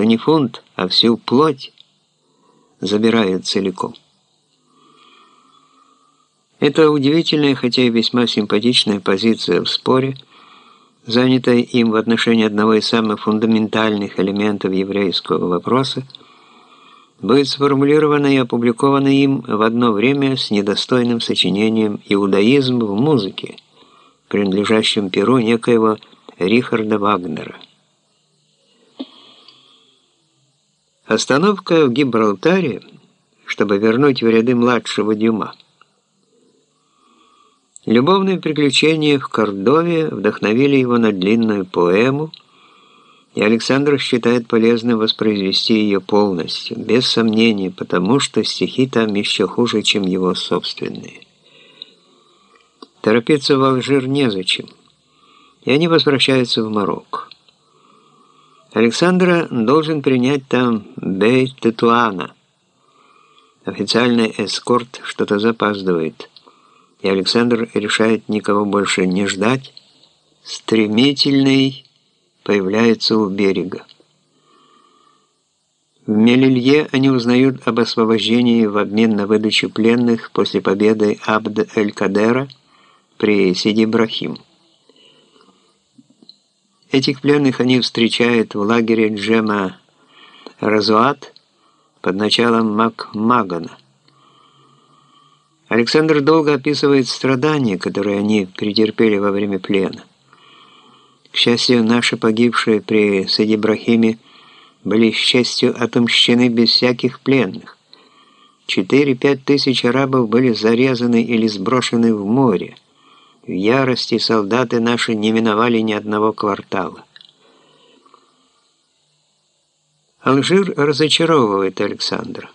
что не фунт, а всю плоть забирают целиком. Это удивительная, хотя и весьма симпатичная позиция в споре, занятая им в отношении одного из самых фундаментальных элементов еврейского вопроса, будет сформулирована и опубликована им в одно время с недостойным сочинением «Иудаизм в музыке», принадлежащим перу некоего Рихарда Вагнера. Остановка в Гибралтаре, чтобы вернуть в ряды младшего Дюма. Любовные приключения в Кордове вдохновили его на длинную поэму, и Александр считает полезным воспроизвести ее полностью, без сомнения, потому что стихи там еще хуже, чем его собственные. Торопиться в Алжир незачем, и они возвращаются в Марокко. Александра должен принять там Бей-Тетуана. Официальный эскорт что-то запаздывает, и Александр решает никого больше не ждать. Стремительный появляется у берега. В Мелилье они узнают об освобождении в обмен на выдачу пленных после победы Абд-эль-Кадера – при Сиди Брахим. Этих пленных они встречают в лагере Джема Разуат под началом Макмагана. Александр долго описывает страдания, которые они претерпели во время плена. К счастью, наши погибшие при Сиди Брахиме были, к счастью, отомщены без всяких пленных. Четыре-пять тысяч арабов были зарезаны или сброшены в море. В ярости солдаты наши не миновали ни одного квартала. Алжир разочаровывает Александра.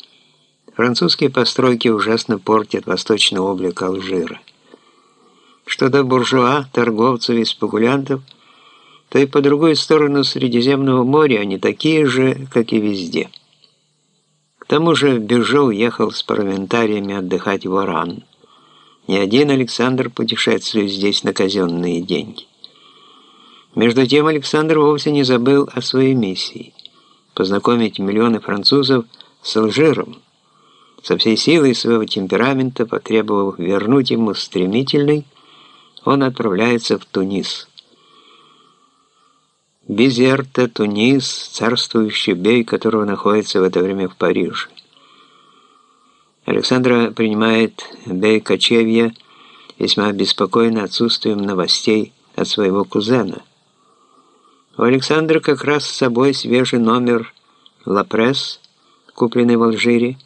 Французские постройки ужасно портят восточный облик Алжира. Что до буржуа, торговцев и спекулянтов, то и по другую сторону Средиземного моря они такие же, как и везде. К тому же Бюжо уехал с парламентариями отдыхать в Оран. Ни один Александр путешествует здесь на казенные деньги. Между тем Александр вовсе не забыл о своей миссии – познакомить миллионы французов с Алжиром, со всей силой своего темперамента, потребовав вернуть ему стремительный, он отправляется в Тунис. Безерта, Тунис, царствующий бей, которого находится в это время в Париже. Александра принимает Бей-Кочевье весьма обеспокоена отсутствием новостей от своего кузена. У Александра как раз с собой свежий номер «Ла Пресс», купленный в Алжире,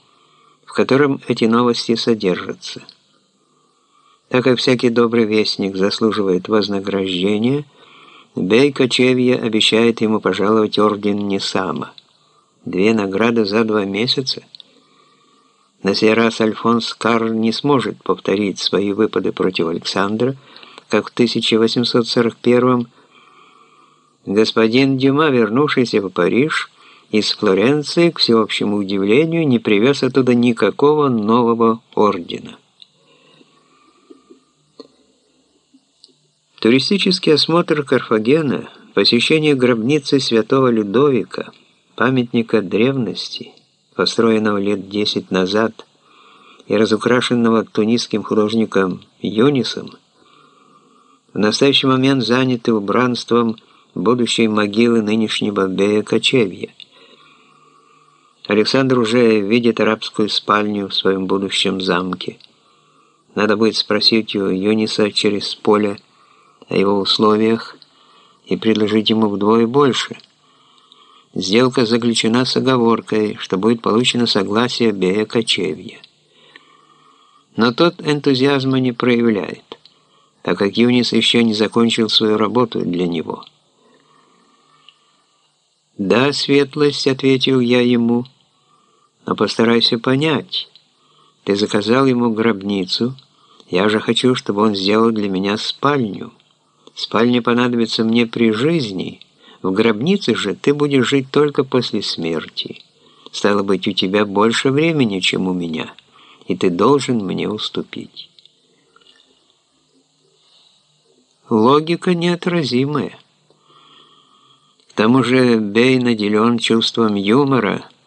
в котором эти новости содержатся. Так как всякий добрый вестник заслуживает вознаграждения, Бей Кочевье обещает ему пожаловать орден Несама. Две награды за два месяца – на сей раз Альфонс Карл не сможет повторить свои выпады против Александра, как в 1841 Господин Дюма, вернувшийся в Париж, из Флоренции, к всеобщему удивлению, не привез оттуда никакого нового ордена. Туристический осмотр Карфагена, посещение гробницы святого Людовика, памятника древности – построенного лет 10 назад и разукрашенного тунисским художником Юнисом, в настоящий момент заняты убранством будущей могилы нынешнего Бея Кочевья. Александр уже видит арабскую спальню в своем будущем замке. Надо будет спросить у Юниса через поле о его условиях и предложить ему вдвое больше – Сделка заключена с оговоркой, что будет получено согласие Бея Кочевья. Но тот энтузиазма не проявляет, так как Юнис еще не закончил свою работу для него. «Да, светлость», — ответил я ему, — «но постарайся понять. Ты заказал ему гробницу, я же хочу, чтобы он сделал для меня спальню. Спальня понадобится мне при жизни». В гробнице же ты будешь жить только после смерти. Стало быть, у тебя больше времени, чем у меня, и ты должен мне уступить. Логика неотразимая. К тому же Бей наделен чувством юмора –